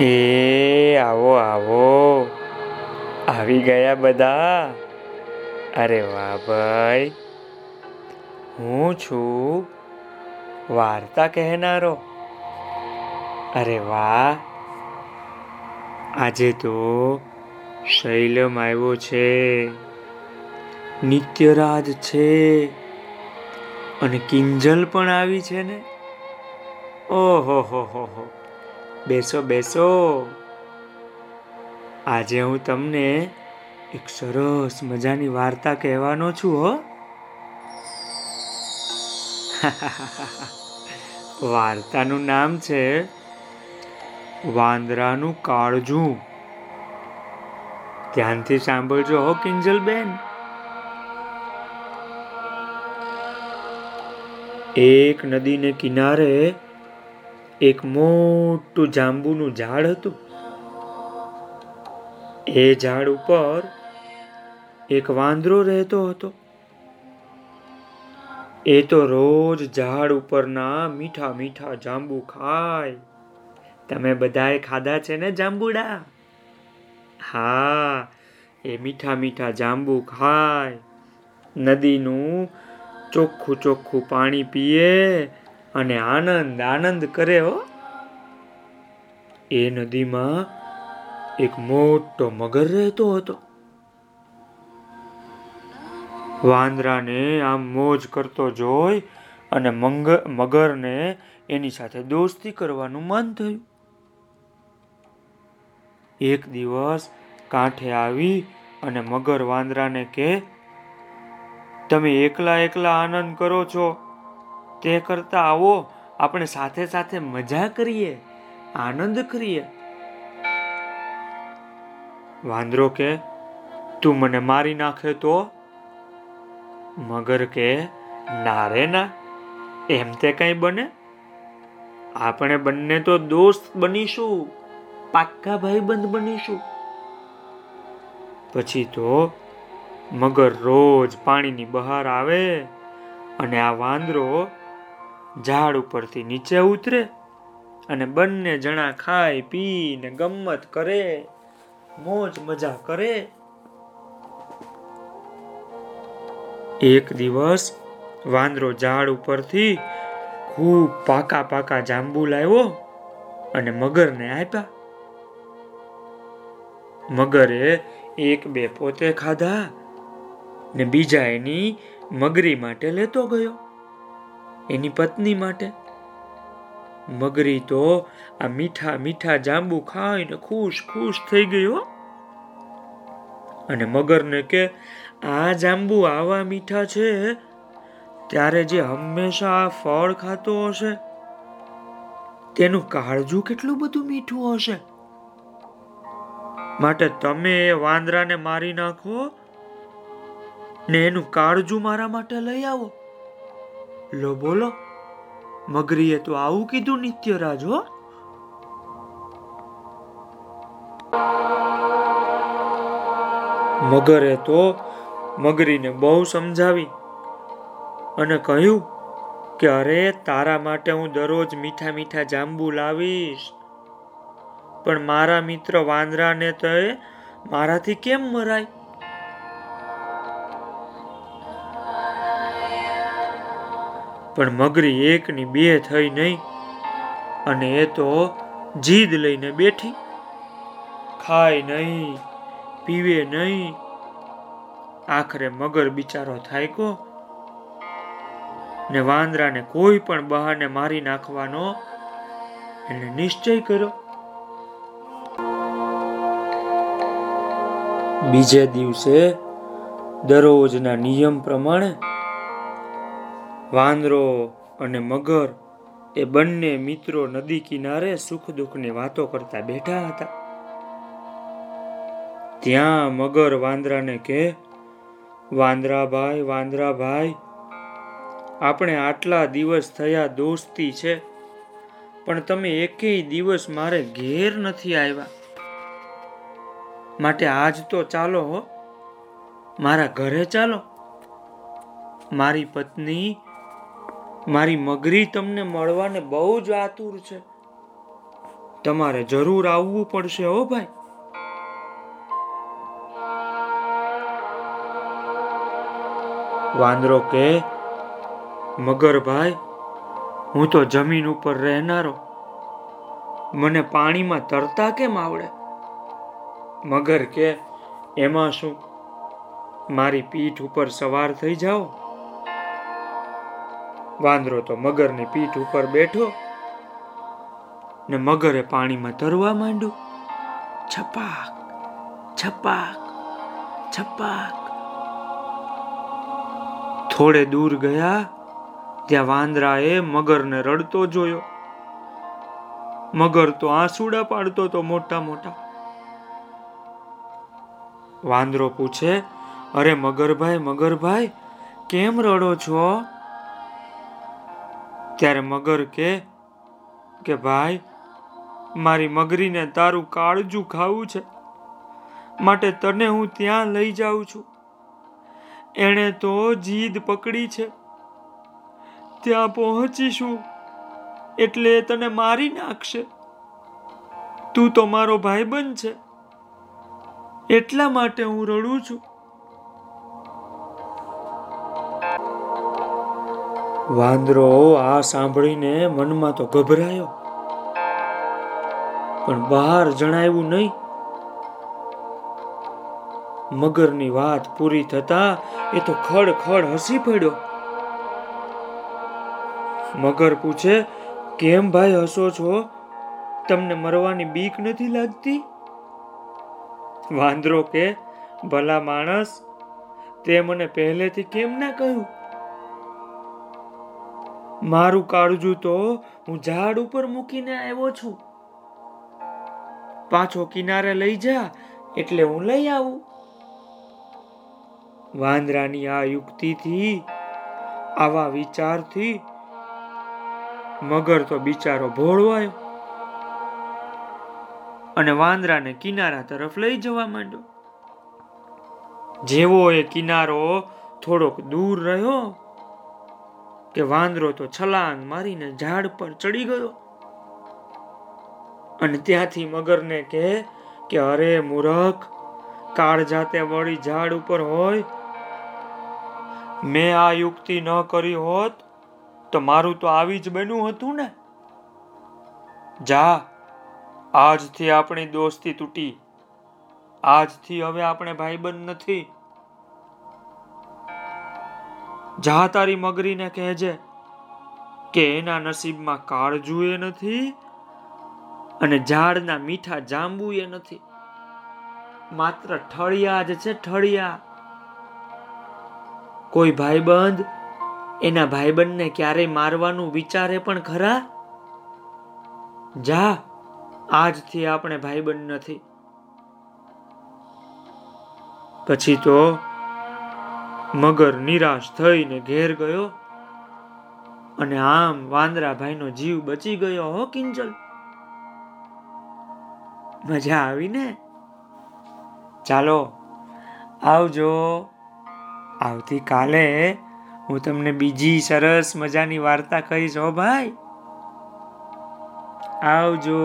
એ, આવો આવો. આવી ગયા બધા? અરે વાહ ભાઈ. હું છું વાર્તા કહેનારો. અરે વાહ. આજે તો શૈલમ આવ્યો છે. નિત્યરાજ છે. અને કિંજલ પણ આવી છે ને? ઓહો, હો હો હો. બેસો બેસો. આજે હું તમને એક સરસ મજાની વાર્તા કહેવાનો છું, હો. વાર્તાનું નામ છે વાંદરાનું કાળજું. ધ્યાનથી સાંભળજો, હો, કિંજલબેન. એક નદીને કિનારે એક મોટું જાંબુનું ઝાડ હતું. એ ઝાડ ઉપર એક વાંદરો રહેતો હતો. એ તો રોજ ઝાડ ઉપરના મીઠા મીઠા જાંબુ ખાય. તમે બધાએ ખાધા છે ને જાંબુડા? હા, એ મીઠા મીઠા જાંબુ ખાય. નદીનું ચોખ્ખું ચોખ્ખું પાણી પીએ અને આનંદ આનંદ કરે હો. એ નદીમાં એક મોટો મગર રહેતો હતો. વાંદરાને આમ મોજ કરતો જોઈ અને મંગ, મગરને એની સાથે દોસ્તી કરવાનું મન થયું. એક દિવસ કાંઠે આવી અને મગર વાંદરાને કે તમે એકલા એકલા આનંદ કરો છો. તે કરતા આવો, આપણે સાથે સાથે મજા કરીએ, આનંદ કરીએ. વાંદરો કે, તું મને મારી નાખે તો? મગર કે, ના રે ના, એમ તે કઈ બને? આપણે બંને તો દોસ્ત બનીશું, પાક્કા ભાઈબંધ બનીશું. પછી તો મગર રોજ પાણીની બહાર આવે અને આ વાંદરો ઝાડ ઉપરથી નીચે ઉતરે અને બંને જણા ખાય પી ને ગમત કરે, મોજ મજા કરે. એક દિવસ વાંદરો ઝાડ ઉપરથી ખૂબ પાકા પાકા જાંબુ લાવ્યો અને મગરને આપ્યા. મગરે એક બે પોતે ખાધા ને બીજા એની મગરી માટે લેતો ગયો. એની પત્ની માટે? મગરી તો આ મીઠા મીઠા જાંબુ ખાઈને ખુશ ખુશ થઈ ગયો અને મગરને કે, આ જાંબુ આવા મીઠા છે ત્યારે જે હંમેશા આ ફળ ખાતો હશે? તેનું કાળજું કેટલું બધું મીઠું હશે? માટે તમે એ વાંદરાને મારી નાખો ને એનું કાળજું મારા માટે લઈ આવો. લો બોલો. મગરીએ તો આવું કીધું નિત્યરાજ, હો. મગરે તો મગરીને બહુ સમજાવી અને કહ્યું કે અરે, તારા માટે હું દરરોજ મીઠા મીઠા જાંબુ લાવીશ. પણ મારા મિત્ર વાંદરાને તો મારાથી કેમ મરાય? પણ મગરી એકની બે થઈ નહીં અને એ તો જીદ લઈને બેઠી. ખાય નહીં, પીવે નહીં. આખરે મગર બિચારો થાયકો ને વાંદરાને કોઈ પણ બહાને મારી નાખવાનો એને નિશ્ચય કર્યો. બીજે દિવસે દરરોજના નિયમ પ્રમાણે વાંદરો અને મગર એ બંને મિત્રો નદી કિનારે સુખ દુઃખની વાતો કરતા બેઠા હતા. ત્યાં મગર વાંદરાને કે વાંદરાભાઈ વાંદરાભાઈ, આપણે આટલા દિવસ થયા દોસ્તી છે, પણ તમે એકેય દિવસ મારે ઘેર નથી આવ્યા. માટે આજ તો ચાલો હો. મારા ઘરે ચાલો. મારી પત્ની મારી મગરી તમને મળવાને બહુ જ આતુર છે. તમારે જરૂર આવવું પડશે હો ભાઈ. વાંદરો કે મગરભાઈ હું તો જમીન ઉપર રહેનારો. મને પાણીમાં તરતા કેમ આવડે? મગર કે, એમાં શું? મારી પીઠ ઉપર સવાર થઈ જાઓ. વાંદરો તો મગરની પીઠ ઉપર બેઠો ને મગરે પાણીમાં તરવા માંડ્યું. છપાક છપાક છપાક. થોડે દૂર ગયા, ત્યાં વાંદરાએ મગરને રડતો જોયો. મગર તો આંસુડા પાડતો તો મોટા મોટા. વાંદરો પૂછે, અરે મગરભાઈ મગરભાઈ, કેમ રડો છો? ત્યારે મગર કે કે ભાઈ, મારી મગરીને તારું કાળજું ખાવું છે. માટે તને હું ત્યાં લઈ જાઉં છું. એણે તો જીદ પકડી છે. ત્યાં પહોંચીશું એટલે તને મારી નાખશે. તું તો મારો ભાઈબંધ છે. એટલા માટે હું રડું છું. વાંદરો આ સાંભળીને મનમાં તો ગભરાયો. પણ બહાર જણાવ્યું નહીં. મગરની વાત પૂરી થતા એ તો ખડ ખડ હસી પડ્યો. મગર પૂછે, કેમ ભાઈ હસો છો? તમને મરવાની બીક નથી લાગતી? વાંદરો કે ભલા માણસ, તે મને પહેલેથી કેમ ના કહ્યું? મારું કાળજું તો હું ઝાડ ઉપર મૂકીને આવ્યો છું. પાછો કિનારે લઈ જા, એટલે હું લઈ આવું. વાંદરાની આ યુક્તિથી, આવા વિચારથી મગર તો બિચારો ભોળવાયો. અને વાંદરાને કિનારા તરફ લઈ જવા માંડ્યો. જેવો એ કિનારો થોડોક દૂર રહ્યો કે વાંદરો તો છલાંગ મારીને ઝાડ પર ચડી ગયો. અને ત્યાંથી મગરને કહે કે અરે મૂરખ, કાળ જાતે વળી ઝાડ ઉપર હોય. મેં આ યુક્તિ ન કરી હોત તો મારું તો આવી જ બન્યું હતું ને. જા, આજથી આપણી દોસ્તી તૂટી. આજથી હવે આપણે ભાઈબંધ નથી. જા તારી મગરીને કહેજે કે એના નસીબમાં કાળજુ એ નથી અને ઝાડના મીઠા જાંબુ એ નથી. માત્ર ઠળિયા જ છે, ઠળિયા. કોઈ ભાઈબંધ એના ભાઈબંધને ક્યારેય મારવાનું વિચારે પણ ખરા? જા, આજથી આપણે ભાઈબંધ નથી. પછી તો મગર નિરાશ થઈને ઘેર ગયો અને આમ વાંદરાભાઈનો જીવ બચી ગયો હો કિંજલ. મજા આવી ને ચાલો, આવજો. આવતીકાલે હું તમને બીજી સરસ મજાની વાર્તા કહીશ હો ભાઈ. આવજો.